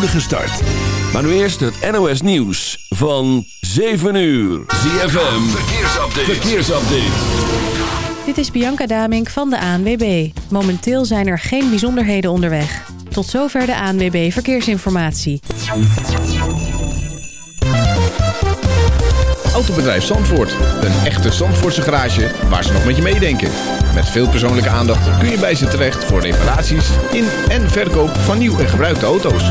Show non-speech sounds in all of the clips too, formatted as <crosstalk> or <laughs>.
spoedige start. Maar nu eerst het NOS Nieuws van 7 uur. ZFM, verkeersupdate. verkeersupdate. Dit is Bianca Damink van de ANWB. Momenteel zijn er geen bijzonderheden onderweg. Tot zover de ANWB Verkeersinformatie. Autobedrijf Zandvoort. Een echte Zandvoortse garage waar ze nog met je meedenken. Met veel persoonlijke aandacht kun je bij ze terecht voor reparaties in en verkoop van nieuw en gebruikte auto's.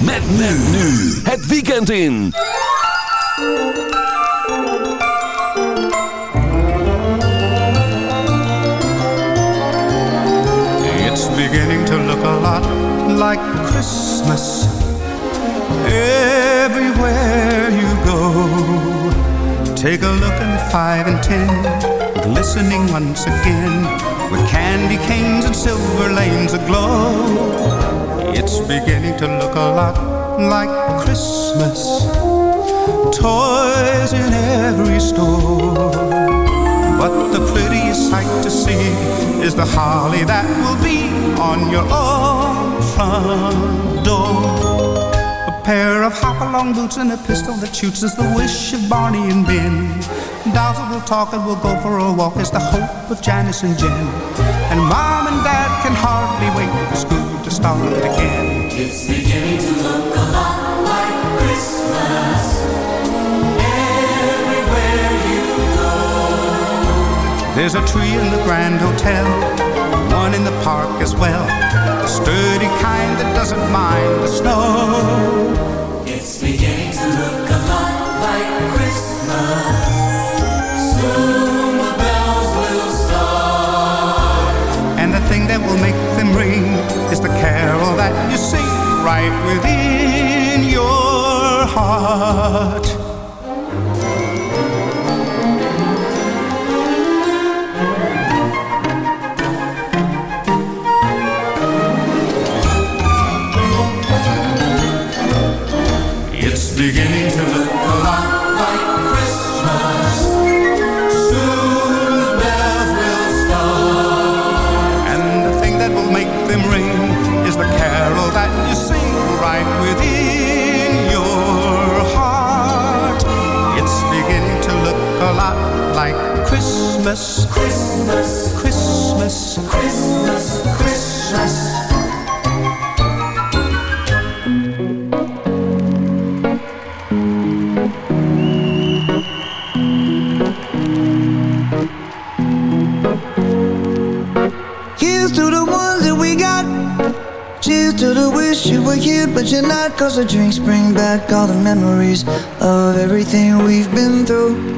Met nu. Het weekend in. It's beginning to look a lot like Christmas everywhere you go. Take a look in the five and ten, glistening once again with candy canes and silver lanes aglow. It's beginning to look a lot like Christmas. Toys in every store. But the prettiest sight to see is the holly that will be on your own front door. A pair of hop-along boots and a pistol that shoots is the wish of Barney and Ben. That will talk and we'll go for a walk is the hope of Janice and Jen. And Mom and Dad can hardly wait for school to start again. It's beginning to look a lot like Christmas. Everywhere you go. There's a tree in the Grand Hotel, one in the park as well. The sturdy kind that doesn't mind the snow. It's beginning to look a lot like Christmas. Carol that you sing right within your heart. It's beginning to Christmas. Christmas. Christmas. Christmas. Christmas. Here's to the ones that we got. Cheers to the wish you were here, but you're not. Cause the drinks bring back all the memories of everything we've been through.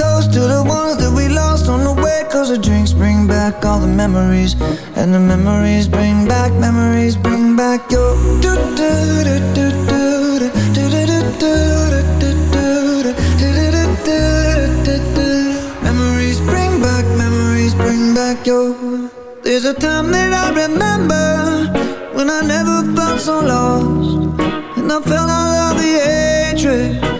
Toast to the ones that we lost on the way. Cause the drinks bring back all the memories. And the memories bring back, memories bring back your. Do, do, do, do, do, do, do, do, do, do, do, do, do. Memories bring back, memories bring back your. There's a time that I remember when I never felt so lost, and I felt all of the hatred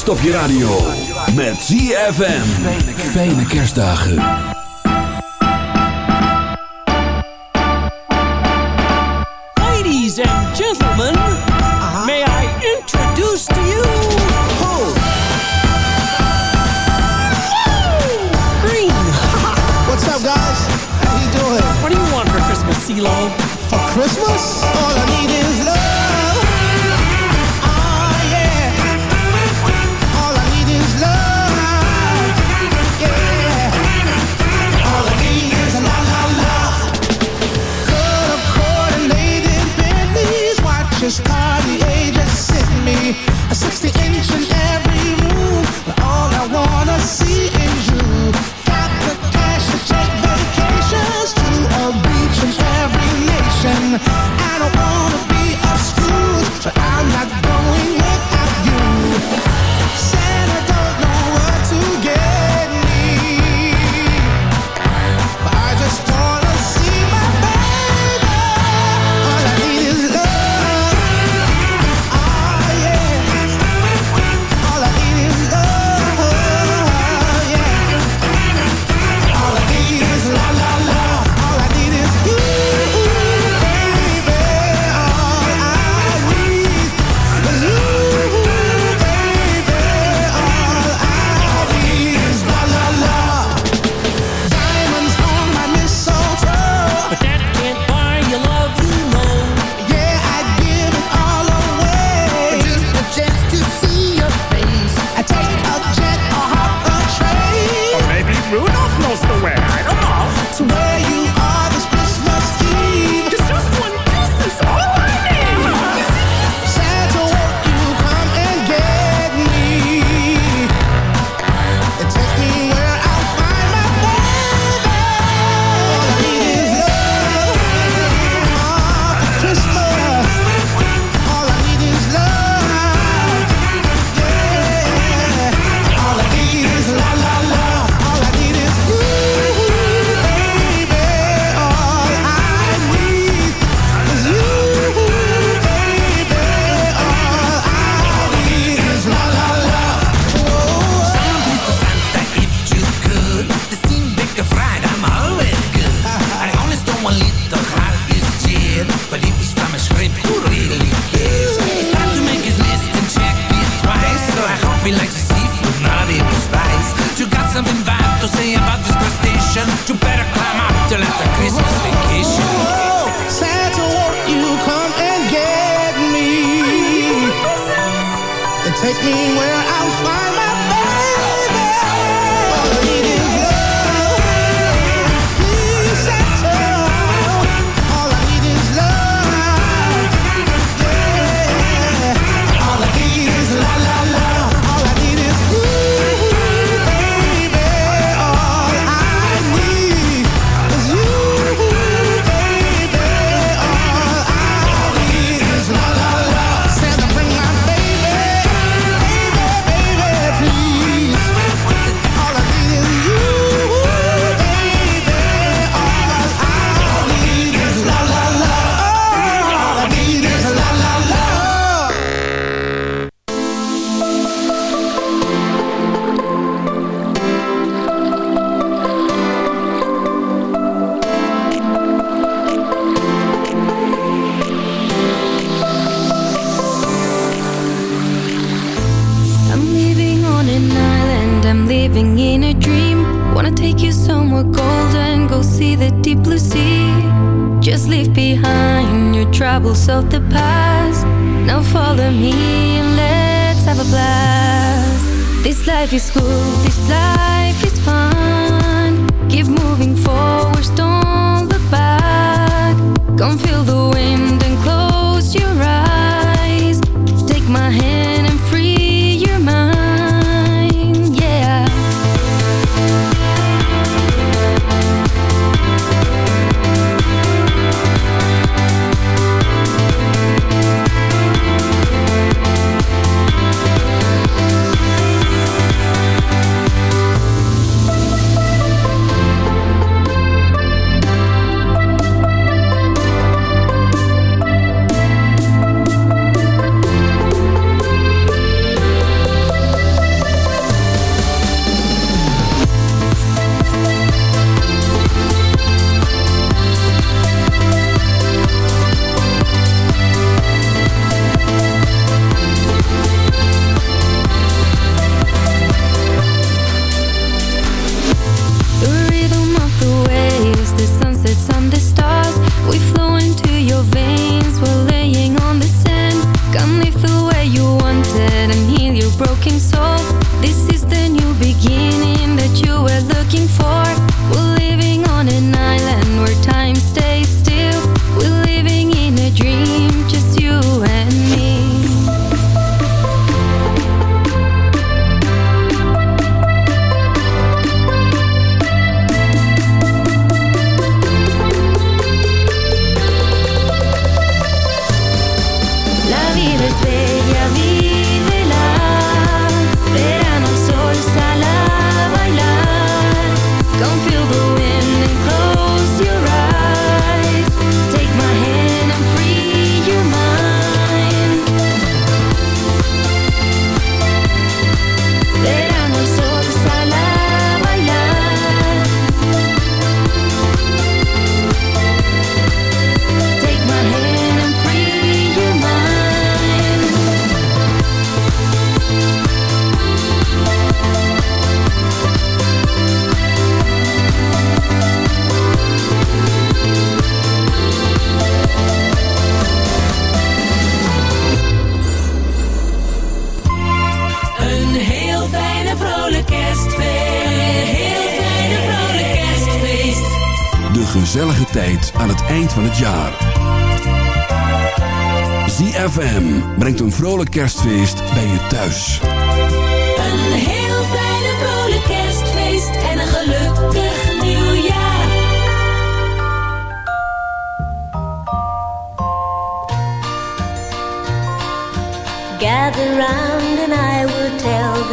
Stop je radio. Met ZFM. Fijne kerstdagen. Ladies and gentlemen, may I introduce to you... Ho! Green! <laughs> What's up, guys? How you doing? What do you want for Christmas, CeeLo? For Christmas? All I need is...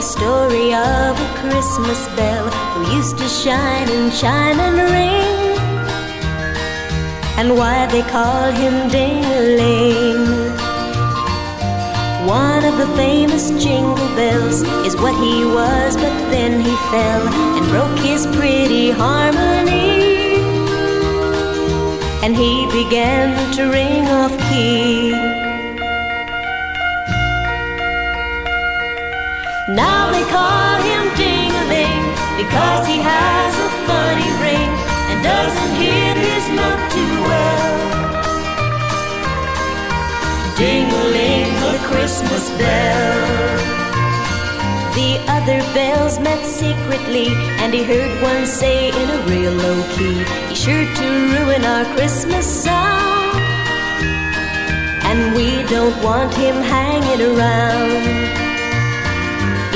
story of a Christmas bell who used to shine and chime and ring. And why they call him Ding-a-ling. One of the famous jingle bells is what he was, but then he fell and broke his pretty harmony. And he began to ring off key. Now they call him Ding-a-ling because he has a funny ring and doesn't hit his note too well. Ding-a-ling, Christmas bell. The other bells met secretly, and he heard one say in a real low key, "He's sure to ruin our Christmas song." And we don't want him hanging around.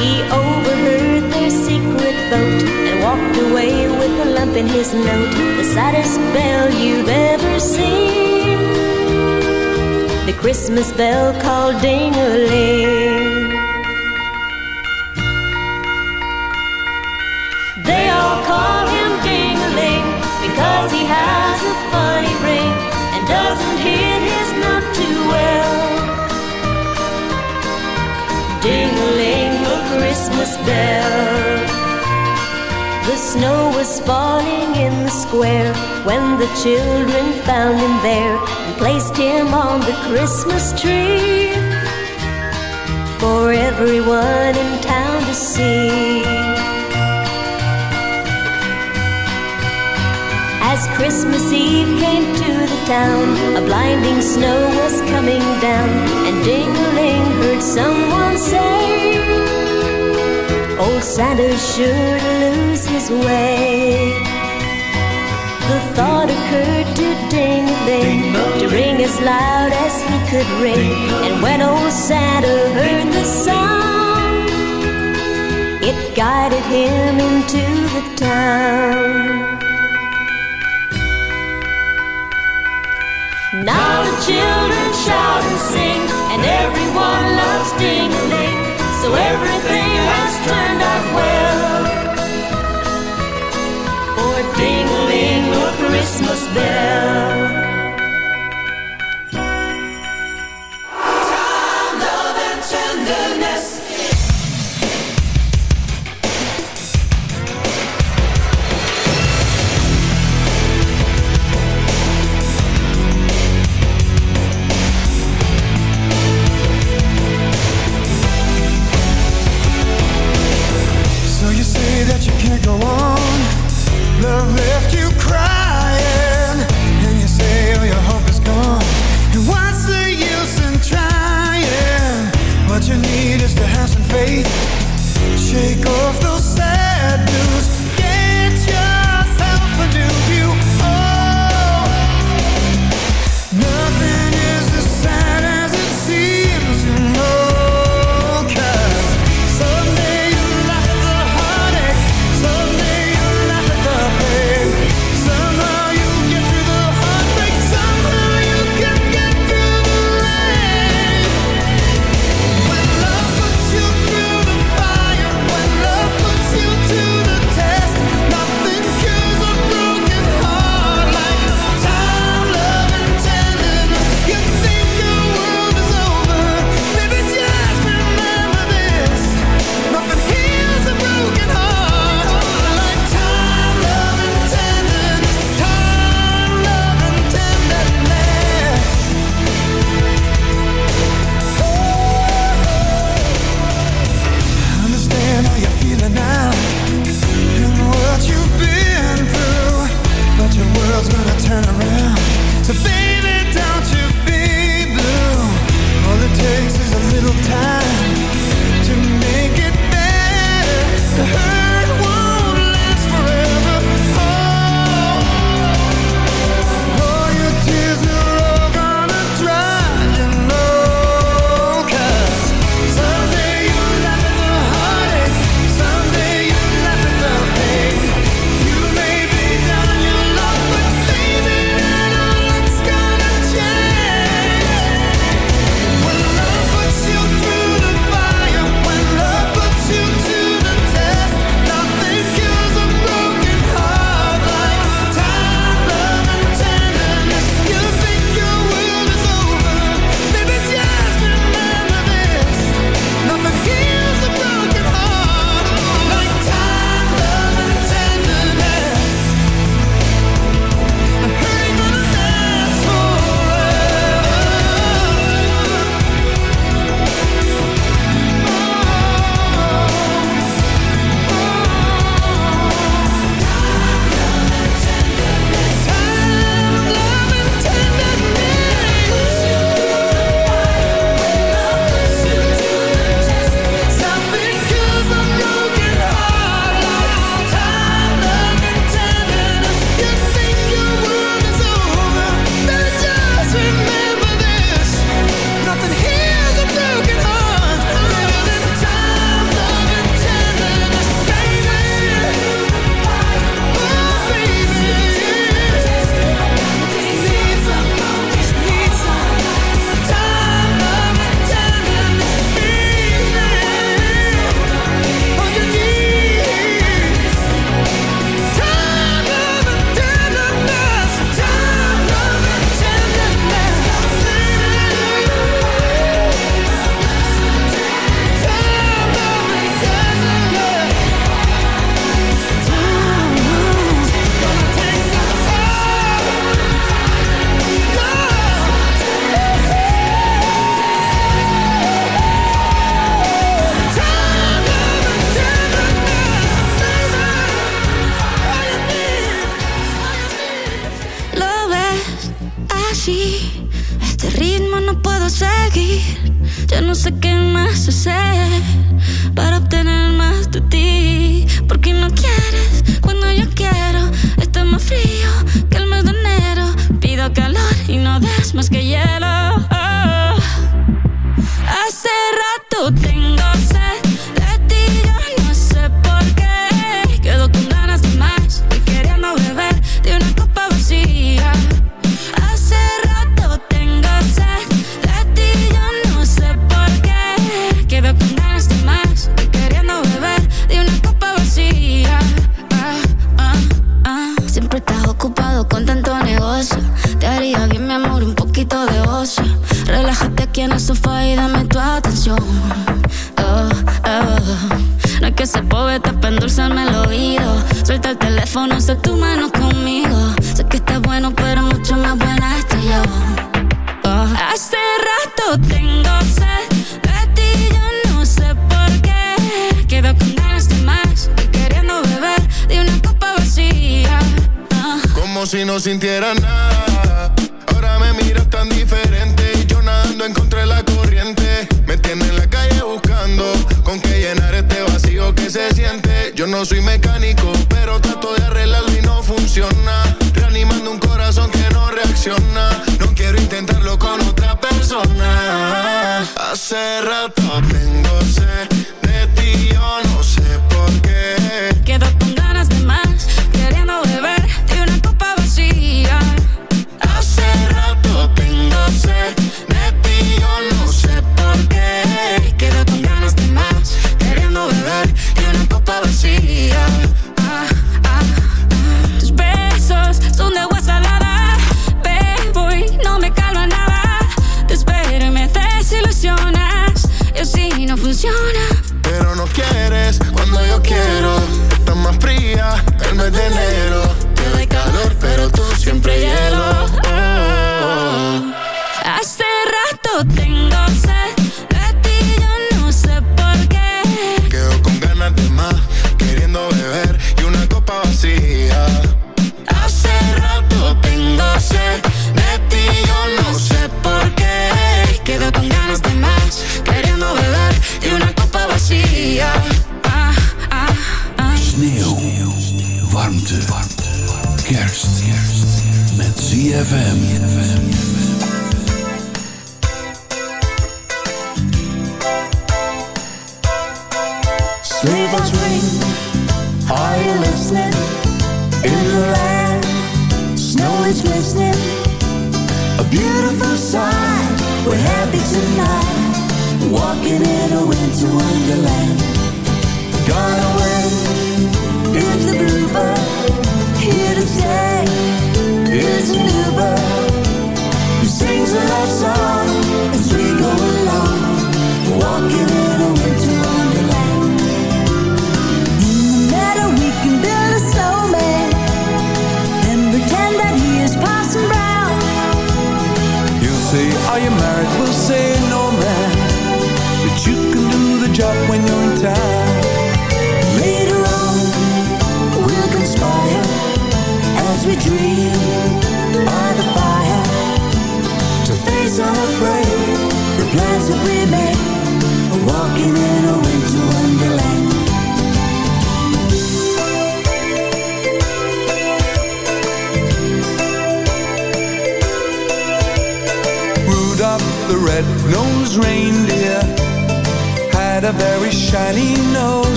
He overheard their secret vote and walked away with a lump in his note. The saddest bell you've ever seen. The Christmas bell called Ding-a-ling. They all call him Ding-a-ling because he has a funny ring and doesn't hear his note too well. Ding-a-ling, a Christmas bell. The snow was falling in the square when the children found him there and placed him on the Christmas tree for everyone in town to see. As Christmas Eve came to the town, a blinding snow was coming down, and Ding-a-ling heard someone say, Old Santa sure to lose his way. The thought occurred to Ding-a-ling to ring as loud as he could ring, and when old Santa heard the song, it guided him into the town. Now the children shout and sing, and everyone loves Ding-a-ling, so everything has turned out well. For Ding-a-ling, a Christmas bell. go on. Love left you crying, and you say all your hope is gone. And what's the use in trying? What you need is to have some faith. Shake off those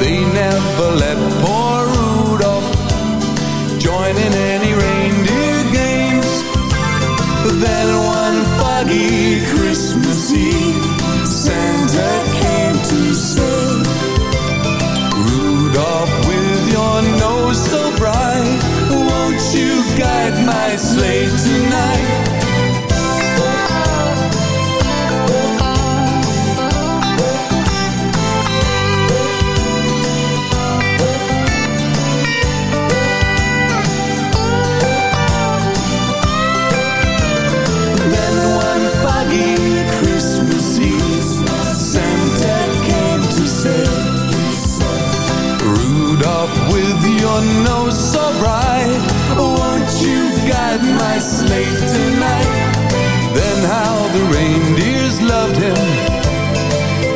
They never let poor Rudolph Join in sleigh tonight. Then how the reindeers loved him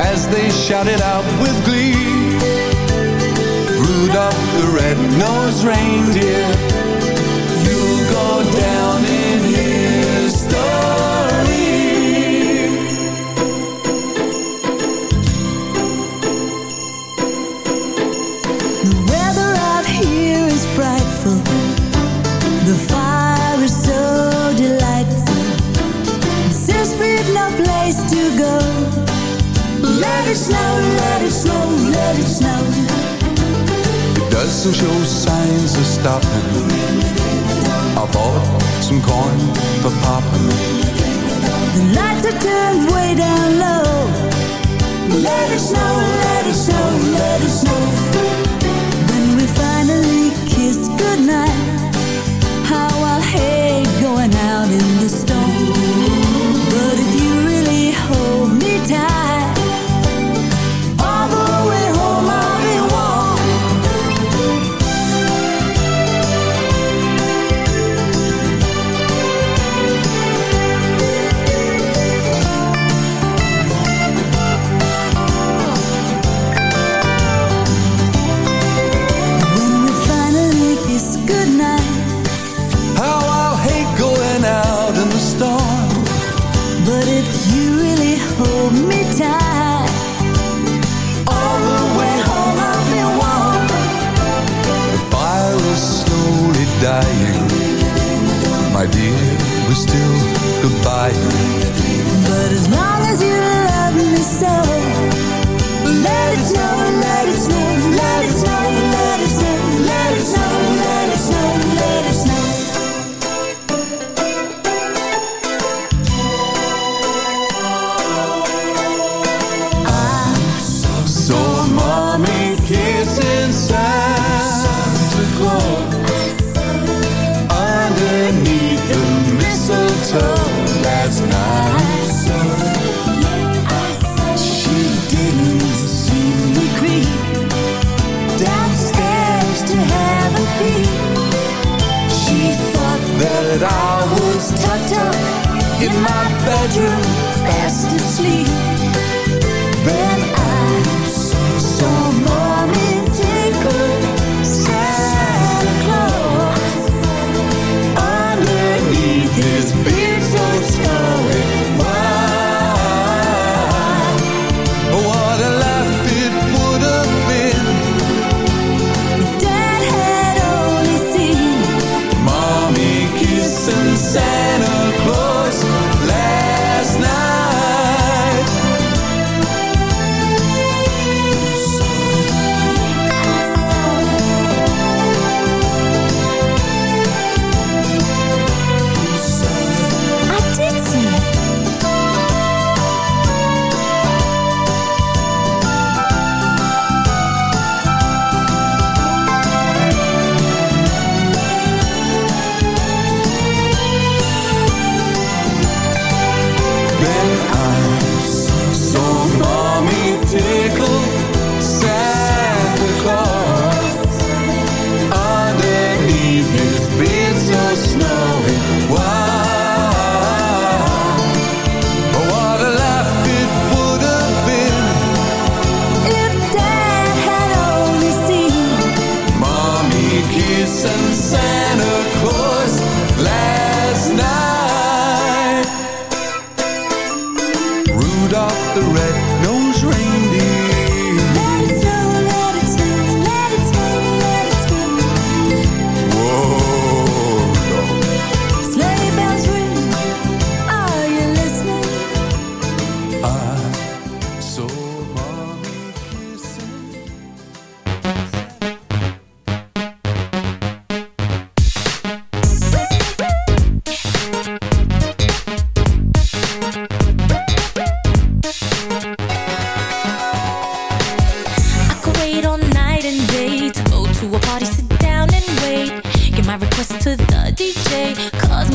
as they shouted out with glee. Rudolph the red-nosed reindeer doesn't show signs of stopping. I bought some corn for popping. The lights are turned way down low. Let it snow, let it snow, let it snow. When we finally kiss goodnight.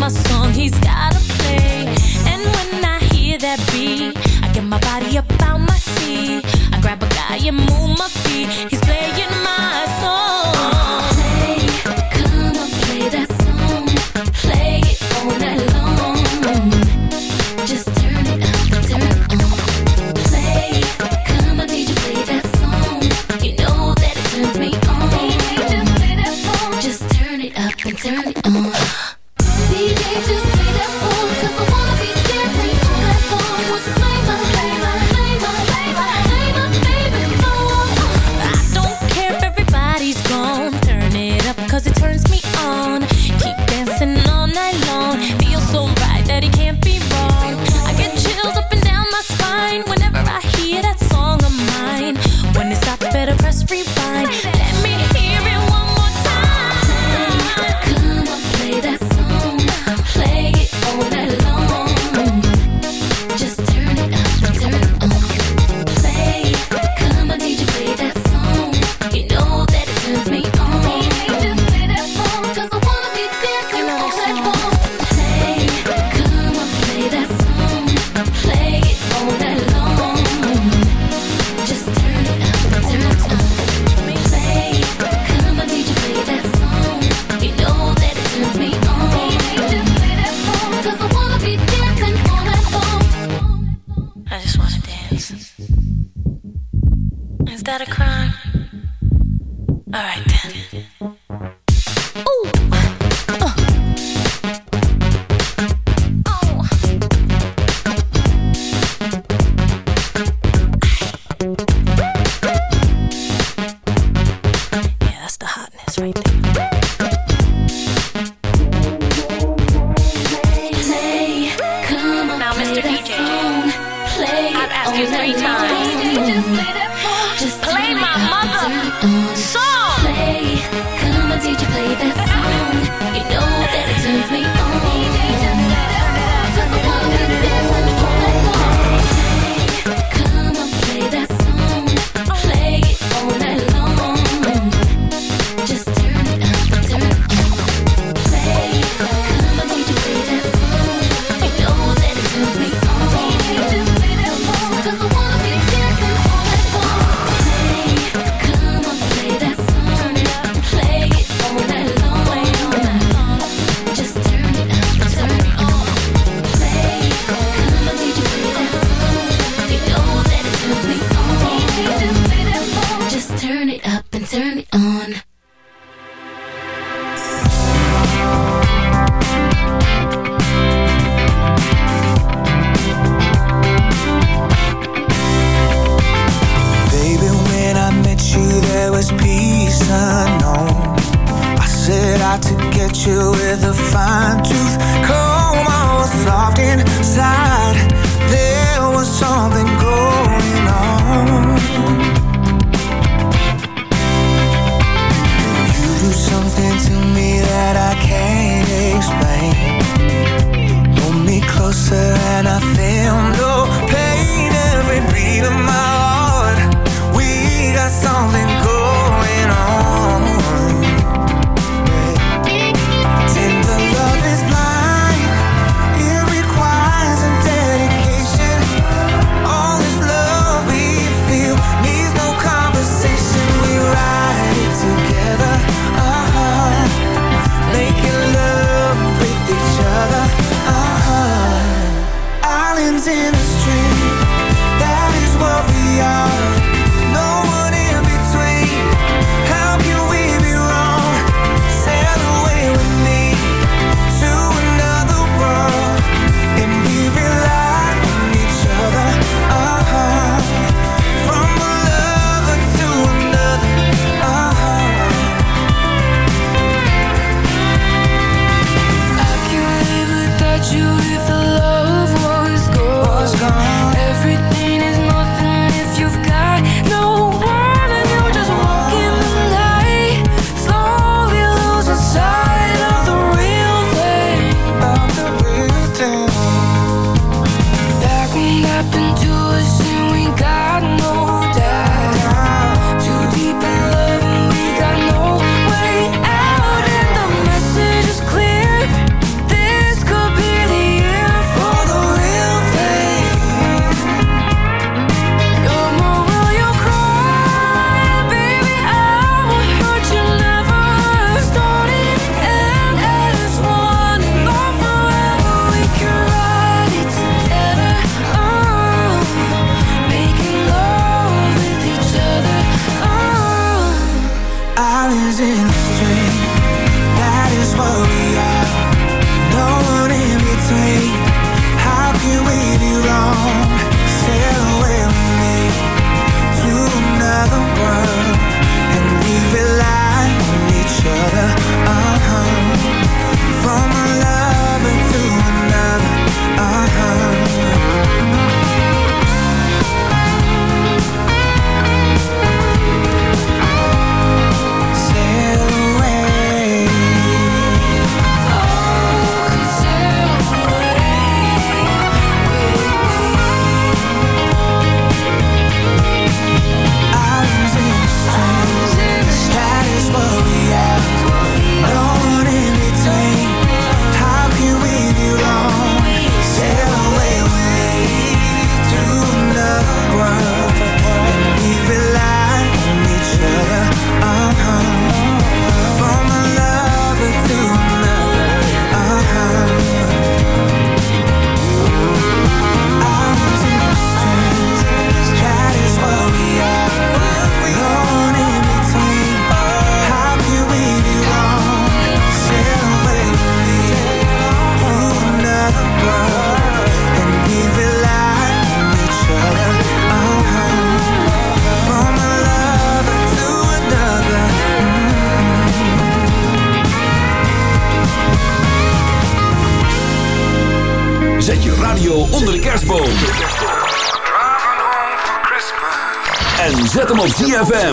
my song he's gotta play. And when I hear that beat, I get my body up out my seat. I grab a guy and move my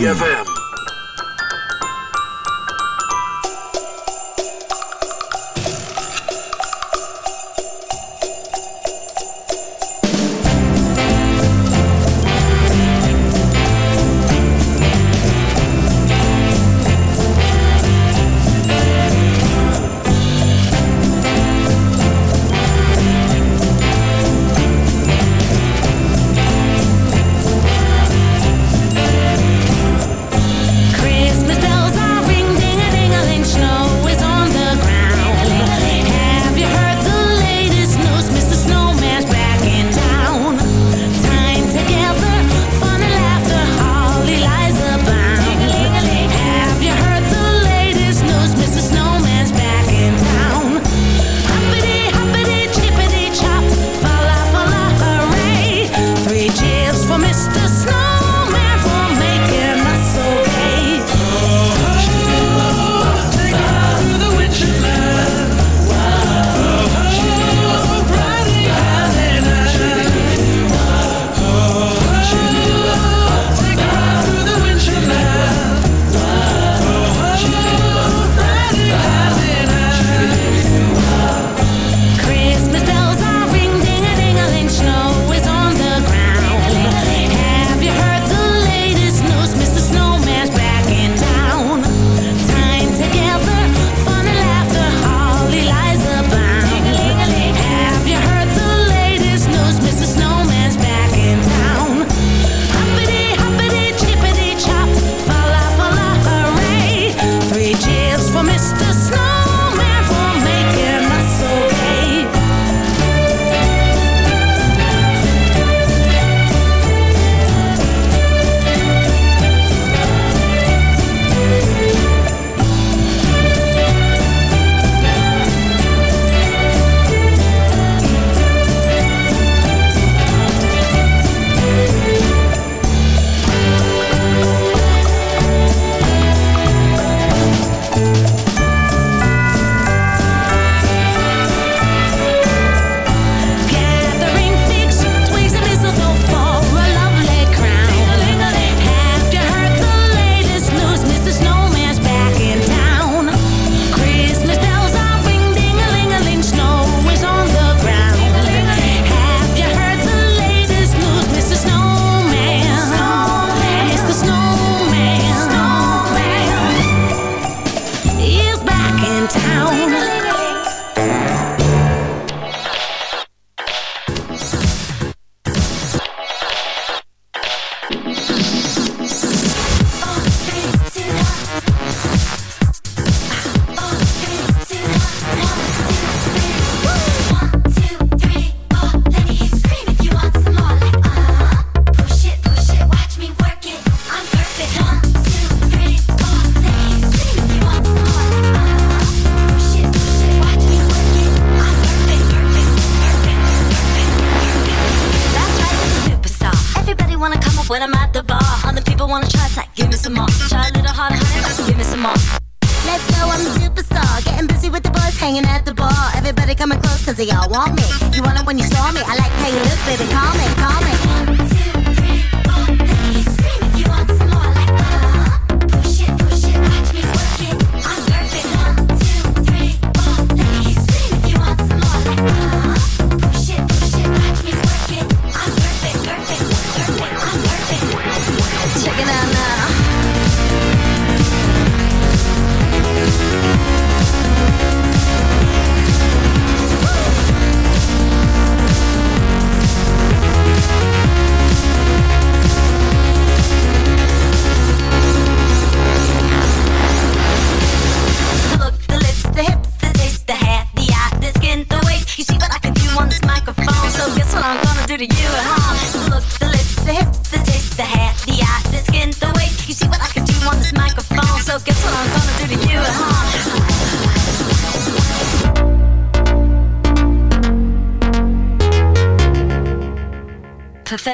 ZFM.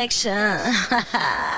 Perfection. <laughs>